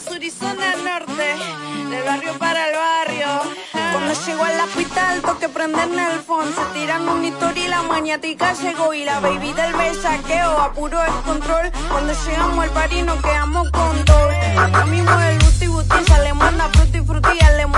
zona norte, del barrio para el barrio. Cuando llegó al hospital, toque prender en el phone. Se tiran un y la maniática llegó. Y la baby del besaqueo a puro descontrol. Cuando llegamos al party nos quedamos con todo. A mí el buti buti, ya le manda frutti frutti. Ya le mueve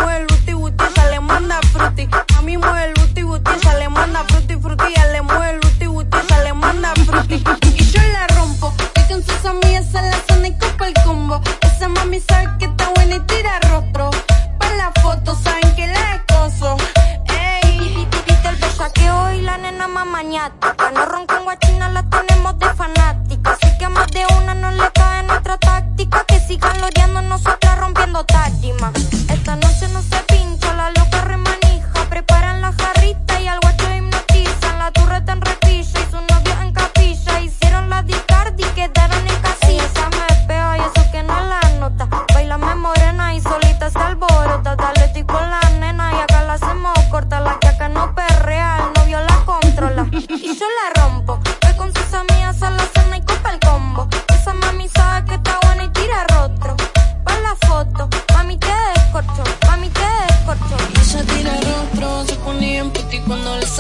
maniática. No roncan guachina, la tenemos de fanática. Así que más de una no le cae nuestra táctica. Que sigan loreando nosotras rompiendo tarima. Esta noche no se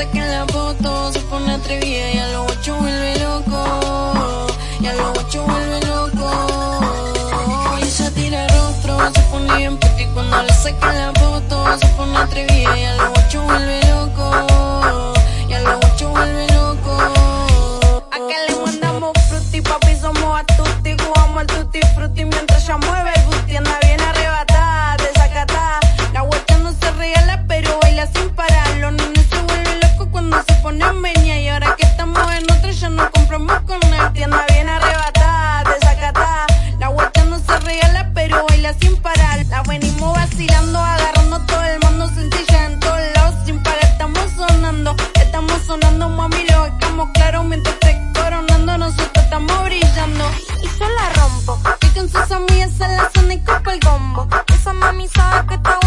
saquen la foto. Se pone atrevida y a los ocho vuelve loco. Y a los ocho vuelve loco. Y ella tira rostro, se pone en puti cuando le saquen la foto. Se pone atrevida y a los. mami, sabes que